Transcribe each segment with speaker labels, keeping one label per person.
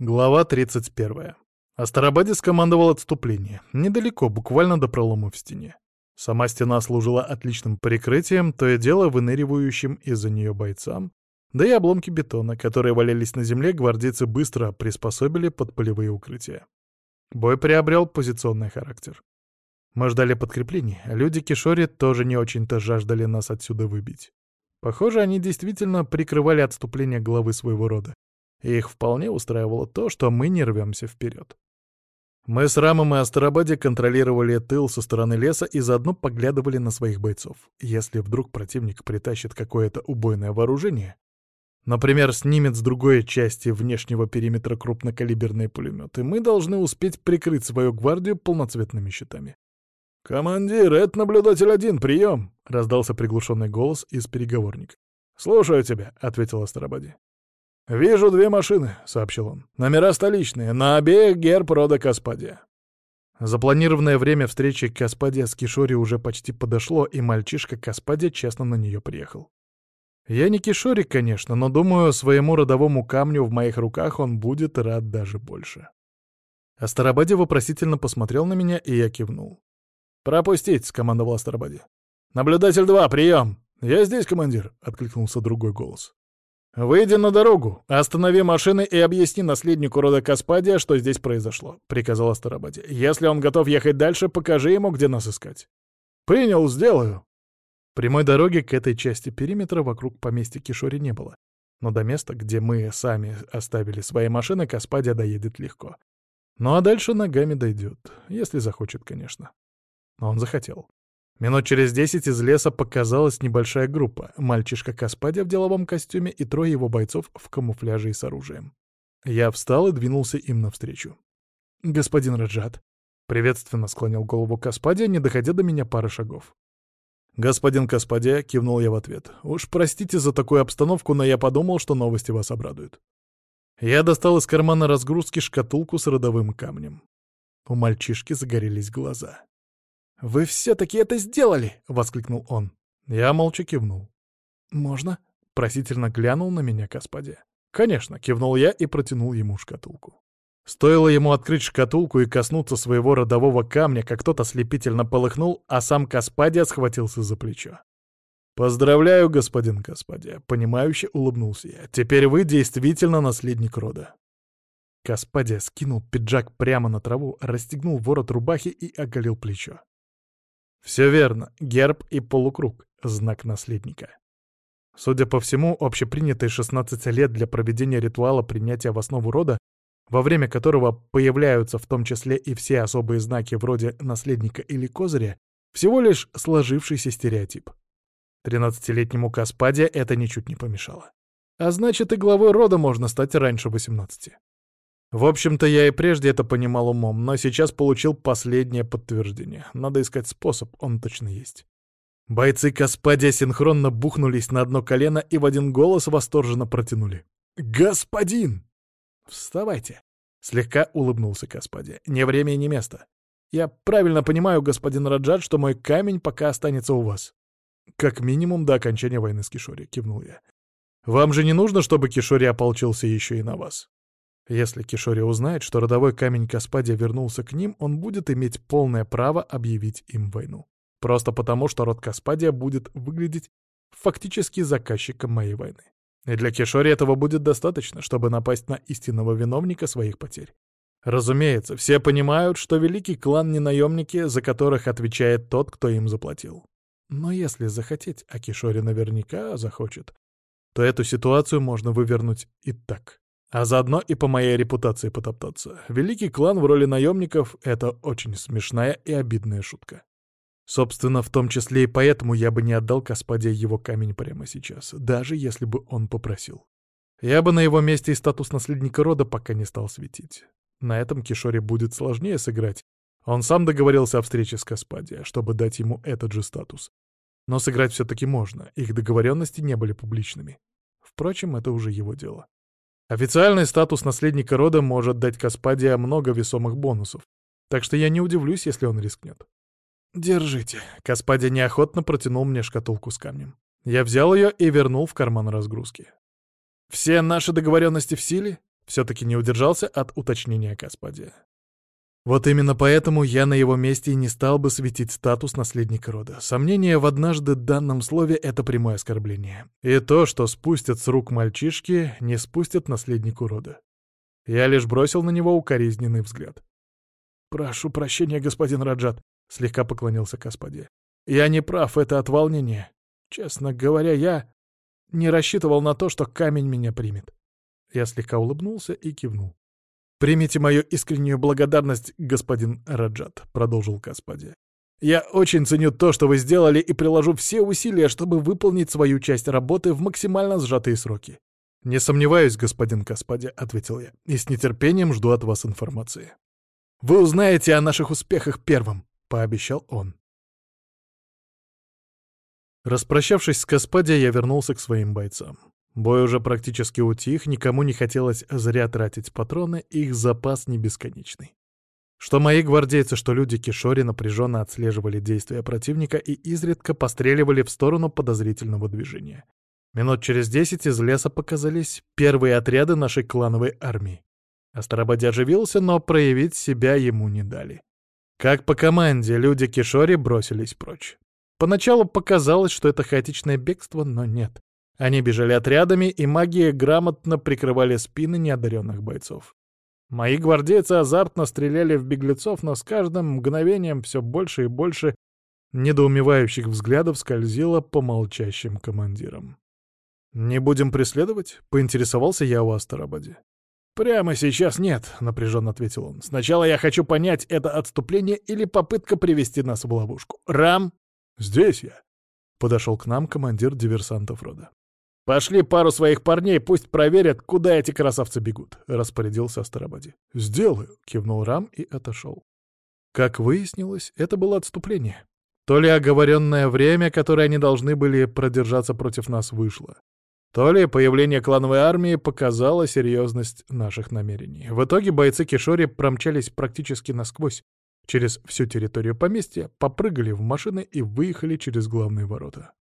Speaker 1: Глава 31. Астарабаде скомандовал отступление. Недалеко, буквально до пролома в стене. Сама стена служила отличным прикрытием, то и дело выныривающим из-за нее бойцам, да и обломки бетона, которые валялись на земле, гвардейцы быстро приспособили под полевые укрытия. Бой приобрел позиционный характер. Мы ждали подкреплений, а люди Кишори тоже не очень-то жаждали нас отсюда выбить. Похоже, они действительно прикрывали отступление главы своего рода и их вполне устраивало то, что мы не рвемся вперед. Мы с Рамом и Астарабаде контролировали тыл со стороны леса и заодно поглядывали на своих бойцов. Если вдруг противник притащит какое-то убойное вооружение, например, снимет с другой части внешнего периметра крупнокалиберные пулеметы, мы должны успеть прикрыть свою гвардию полноцветными щитами. «Командир, это наблюдатель один, прием!» — раздался приглушенный голос из переговорника. «Слушаю тебя», — ответил Астарабаде. «Вижу две машины», — сообщил он. «Номера столичные, на обеих герб рода Каспадия». Запланированное время встречи Каспадия с Кишори уже почти подошло, и мальчишка Каспадия честно на нее приехал. Я не Кишори, конечно, но думаю, своему родовому камню в моих руках он будет рад даже больше. Астарабаде вопросительно посмотрел на меня, и я кивнул. «Пропустить!» — скомандовал Астарабаде. «Наблюдатель 2, прием!» «Я здесь, командир!» — откликнулся другой голос. «Выйди на дорогу, останови машины и объясни наследнику рода Каспадия, что здесь произошло», — приказал Астарабаде. «Если он готов ехать дальше, покажи ему, где нас искать». «Принял, сделаю». Прямой дороги к этой части периметра вокруг поместья Кишори не было. Но до места, где мы сами оставили свои машины, Каспадия доедет легко. Ну а дальше ногами дойдет, если захочет, конечно. Но он захотел. Минут через десять из леса показалась небольшая группа. Мальчишка Каспадя в деловом костюме и трое его бойцов в камуфляже и с оружием. Я встал и двинулся им навстречу. «Господин Раджат», — приветственно склонил голову Каспадия, не доходя до меня пары шагов. «Господин Каспадия», — кивнул я в ответ, — «уж простите за такую обстановку, но я подумал, что новости вас обрадуют». Я достал из кармана разгрузки шкатулку с родовым камнем. У мальчишки загорелись глаза. «Вы все-таки это сделали!» — воскликнул он. Я молча кивнул. «Можно?» — просительно глянул на меня Каспаде. «Конечно!» — кивнул я и протянул ему шкатулку. Стоило ему открыть шкатулку и коснуться своего родового камня, как кто-то слепительно полыхнул, а сам Каспадия схватился за плечо. «Поздравляю, господин Каспадия!» — понимающе улыбнулся я. «Теперь вы действительно наследник рода». Каспадия скинул пиджак прямо на траву, расстегнул ворот рубахи и оголил плечо. Все верно, герб и полукруг — знак наследника. Судя по всему, общепринятые 16 лет для проведения ритуала принятия в основу рода, во время которого появляются в том числе и все особые знаки вроде наследника или козыря, всего лишь сложившийся стереотип. Тринадцатилетнему Каспаде это ничуть не помешало. А значит, и главой рода можно стать раньше 18. В общем-то, я и прежде это понимал умом, но сейчас получил последнее подтверждение. Надо искать способ, он точно есть. Бойцы Каспадия синхронно бухнулись на одно колено и в один голос восторженно протянули. «Господин!» «Вставайте!» — слегка улыбнулся Каспадия. «Не время и не место. Я правильно понимаю, господин Раджат, что мой камень пока останется у вас?» «Как минимум до окончания войны с Кишори», — кивнул я. «Вам же не нужно, чтобы Кишори ополчился еще и на вас?» Если Кишори узнает, что родовой камень Каспадия вернулся к ним, он будет иметь полное право объявить им войну. Просто потому, что род Каспадия будет выглядеть фактически заказчиком моей войны. И для Кишори этого будет достаточно, чтобы напасть на истинного виновника своих потерь. Разумеется, все понимают, что великий клан не наемники, за которых отвечает тот, кто им заплатил. Но если захотеть, а Кишори наверняка захочет, то эту ситуацию можно вывернуть и так. А заодно и по моей репутации потоптаться. Великий клан в роли наемников — это очень смешная и обидная шутка. Собственно, в том числе и поэтому я бы не отдал Каспаде его камень прямо сейчас, даже если бы он попросил. Я бы на его месте и статус наследника рода пока не стал светить. На этом Кишоре будет сложнее сыграть. Он сам договорился о встрече с Каспаде, чтобы дать ему этот же статус. Но сыграть все-таки можно, их договоренности не были публичными. Впрочем, это уже его дело. Официальный статус наследника рода может дать Каспадия много весомых бонусов, так что я не удивлюсь, если он рискнет. «Держите». Каспадия неохотно протянул мне шкатулку с камнем. Я взял ее и вернул в карман разгрузки. «Все наши договоренности в силе?» Все-таки не удержался от уточнения Каспадия. Вот именно поэтому я на его месте и не стал бы светить статус наследника рода. Сомнение в однажды данном слове — это прямое оскорбление. И то, что спустят с рук мальчишки, не спустят наследнику рода. Я лишь бросил на него укоризненный взгляд. «Прошу прощения, господин Раджат», — слегка поклонился Каспаде. «Я не прав, это от волнения. Честно говоря, я не рассчитывал на то, что камень меня примет». Я слегка улыбнулся и кивнул. «Примите мою искреннюю благодарность, господин Раджат», — продолжил Каспади. «Я очень ценю то, что вы сделали, и приложу все усилия, чтобы выполнить свою часть работы в максимально сжатые сроки». «Не сомневаюсь, господин Каспади», — ответил я, — «и с нетерпением жду от вас информации». «Вы узнаете о наших успехах первым», — пообещал он. Распрощавшись с Каспади, я вернулся к своим бойцам. Бой уже практически утих, никому не хотелось зря тратить патроны, их запас не бесконечный. Что мои гвардейцы, что люди Кишори напряженно отслеживали действия противника и изредка постреливали в сторону подозрительного движения. Минут через десять из леса показались первые отряды нашей клановой армии. Астарабаде оживился, но проявить себя ему не дали. Как по команде, люди Кишори бросились прочь. Поначалу показалось, что это хаотичное бегство, но нет. Они бежали отрядами, и магия грамотно прикрывали спины неодаренных бойцов. Мои гвардейцы азартно стреляли в беглецов, но с каждым мгновением все больше и больше недоумевающих взглядов скользило по молчащим командирам. «Не будем преследовать?» — поинтересовался я у Астарабаде. «Прямо сейчас нет», — напряженно ответил он. «Сначала я хочу понять, это отступление или попытка привести нас в ловушку. Рам?» «Здесь я», — подошел к нам командир диверсантов рода. «Пошли пару своих парней, пусть проверят, куда эти красавцы бегут», — распорядился Астарабаде. «Сделаю», — кивнул Рам и отошел. Как выяснилось, это было отступление. То ли оговоренное время, которое они должны были продержаться против нас, вышло. То ли появление клановой армии показало серьезность наших намерений. В итоге бойцы Кишори промчались практически насквозь, через всю территорию поместья, попрыгали в машины и выехали через главные ворота.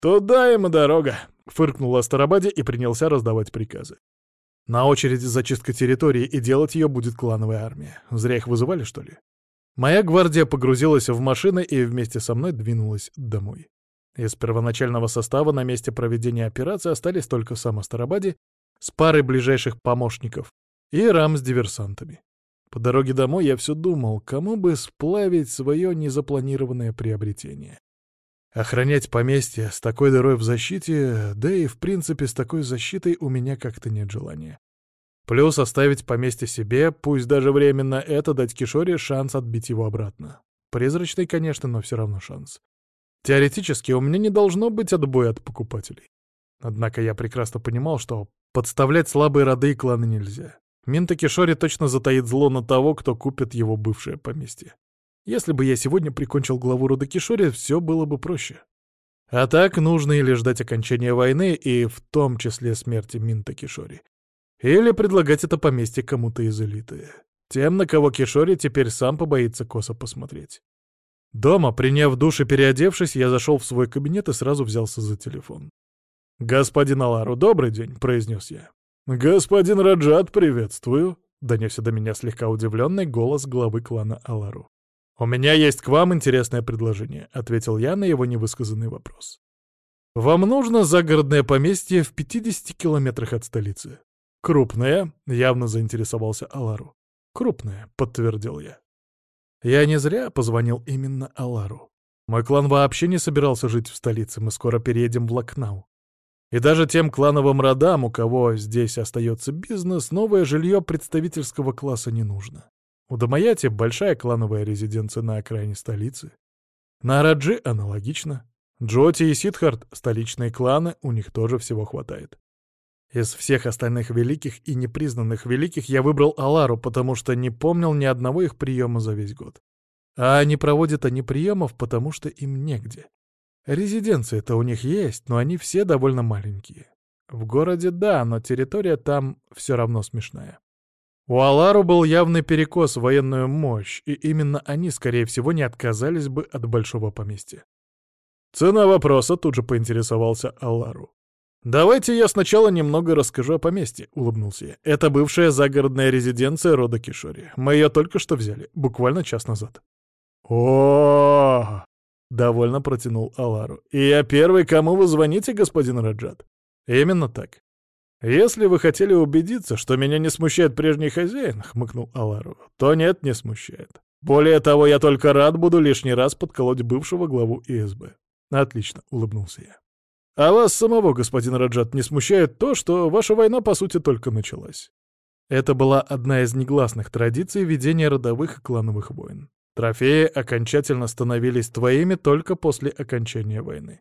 Speaker 1: «Туда им и дорога!» — фыркнул Астарабаде и принялся раздавать приказы. «На очереди зачистка территории, и делать ее будет клановая армия. Зря их вызывали, что ли?» Моя гвардия погрузилась в машины и вместе со мной двинулась домой. Из первоначального состава на месте проведения операции остались только сам Астарабаде с парой ближайших помощников и Рам с диверсантами. По дороге домой я все думал, кому бы сплавить свое незапланированное приобретение. Охранять поместье с такой дырой в защите, да и в принципе с такой защитой у меня как-то нет желания. Плюс оставить поместье себе, пусть даже временно, это дать Кишоре шанс отбить его обратно. Призрачный, конечно, но все равно шанс. Теоретически у меня не должно быть отбоя от покупателей. Однако я прекрасно понимал, что подставлять слабые роды и кланы нельзя. Минта Кишори точно затаит зло на того, кто купит его бывшее поместье. Если бы я сегодня прикончил главу рода Кишори, все было бы проще. А так нужно или ждать окончания войны, и в том числе смерти Минта Кишори. Или предлагать это поместье кому-то из элиты. Тем, на кого Кишори теперь сам побоится косо посмотреть. Дома, приняв душ и переодевшись, я зашел в свой кабинет и сразу взялся за телефон. «Господин Алару, добрый день», — произнес я. «Господин Раджат, приветствую», — донесся до меня слегка удивленный голос главы клана Алару. «У меня есть к вам интересное предложение», — ответил я на его невысказанный вопрос. «Вам нужно загородное поместье в 50 километрах от столицы». «Крупное», — явно заинтересовался Алару. «Крупное», — подтвердил я. Я не зря позвонил именно Алару. Мой клан вообще не собирался жить в столице, мы скоро переедем в Лакнау. И даже тем клановым родам, у кого здесь остается бизнес, новое жилье представительского класса не нужно. У Дамаяти большая клановая резиденция на окраине столицы. На Раджи аналогично. Джоти и Сидхарт — столичные кланы, у них тоже всего хватает. Из всех остальных великих и непризнанных великих я выбрал Алару, потому что не помнил ни одного их приема за весь год. А не проводят они приемов, потому что им негде. Резиденции-то у них есть, но они все довольно маленькие. В городе да, но территория там все равно смешная. У Алару был явный перекос в военную мощь, и именно они, скорее всего, не отказались бы от большого поместья. Цена вопроса тут же поинтересовался Алару. «Давайте я сначала немного расскажу о поместье», — улыбнулся я. «Это бывшая загородная резиденция рода Кишори. Мы ее только что взяли, буквально час назад». о довольно протянул Алару. «И я первый, кому вы звоните, господин Раджат?» «Именно так. Если вы хотели убедиться, что меня не смущает прежний хозяин», — хмыкнул Алару, — «то нет, не смущает. Более того, я только рад буду лишний раз подколоть бывшего главу ИСБ». «Отлично», — улыбнулся я. А вас самого, господин Раджат, не смущает то, что ваша война, по сути, только началась. Это была одна из негласных традиций ведения родовых и клановых войн. Трофеи окончательно становились твоими только после окончания войны.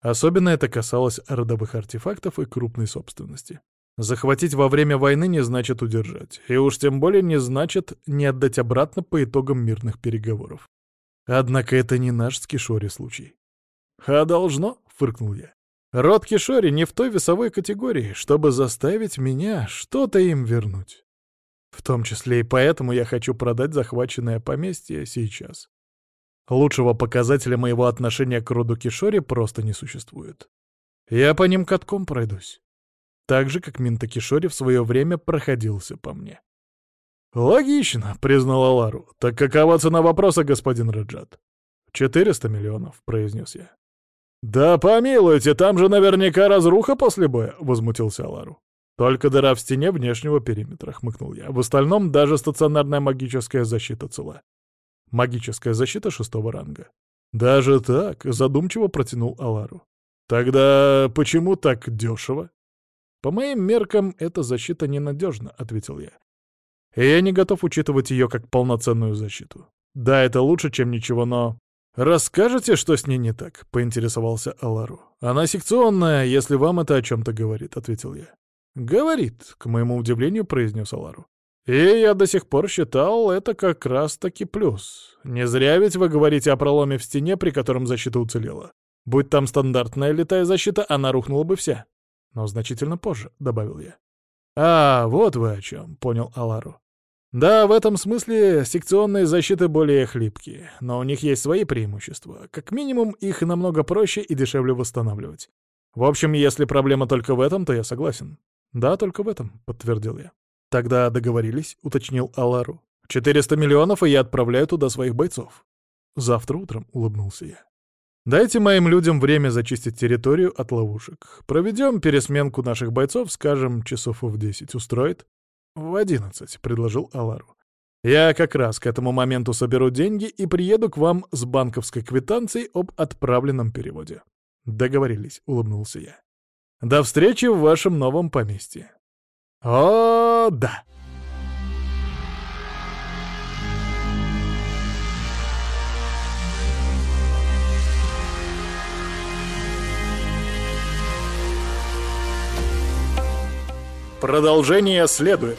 Speaker 1: Особенно это касалось родовых артефактов и крупной собственности. Захватить во время войны не значит удержать, и уж тем более не значит не отдать обратно по итогам мирных переговоров. Однако это не наш с Кишори случай. «А должно?» — фыркнул я. Род Кишори не в той весовой категории, чтобы заставить меня что-то им вернуть. В том числе и поэтому я хочу продать захваченное поместье сейчас. Лучшего показателя моего отношения к роду Кишори просто не существует. Я по ним катком пройдусь. Так же, как Минта Кишори в свое время проходился по мне. «Логично», — признала Лару. «Так какова цена вопроса, господин Раджат?» «Четыреста миллионов», — произнес я. «Да помилуйте, там же наверняка разруха после боя», — возмутился Алару. «Только дыра в стене внешнего периметра», — хмыкнул я. «В остальном даже стационарная магическая защита цела. Магическая защита шестого ранга». «Даже так?» — задумчиво протянул Алару. «Тогда почему так дешево?» «По моим меркам, эта защита ненадежна», — ответил я. «И я не готов учитывать ее как полноценную защиту. Да, это лучше, чем ничего, но «Расскажете, что с ней не так?» — поинтересовался Алару. «Она секционная, если вам это о чем-то говорит», — ответил я. «Говорит», — к моему удивлению произнес Алару. «И я до сих пор считал это как раз-таки плюс. Не зря ведь вы говорите о проломе в стене, при котором защита уцелела. Будь там стандартная летая защита, она рухнула бы вся. Но значительно позже», — добавил я. «А, вот вы о чем», — понял Алару. Да, в этом смысле секционные защиты более хлипкие, но у них есть свои преимущества. Как минимум, их намного проще и дешевле восстанавливать. В общем, если проблема только в этом, то я согласен. Да, только в этом, подтвердил я. Тогда договорились, уточнил Алару. 400 миллионов, и я отправляю туда своих бойцов. Завтра утром, улыбнулся я. Дайте моим людям время зачистить территорию от ловушек. Проведем пересменку наших бойцов, скажем, часов в 10. Устроит? «В одиннадцать», — предложил Алару. «Я как раз к этому моменту соберу деньги и приеду к вам с банковской квитанцией об отправленном переводе». «Договорились», — улыбнулся я. «До встречи в вашем новом поместье». «О, да!» Продолжение следует.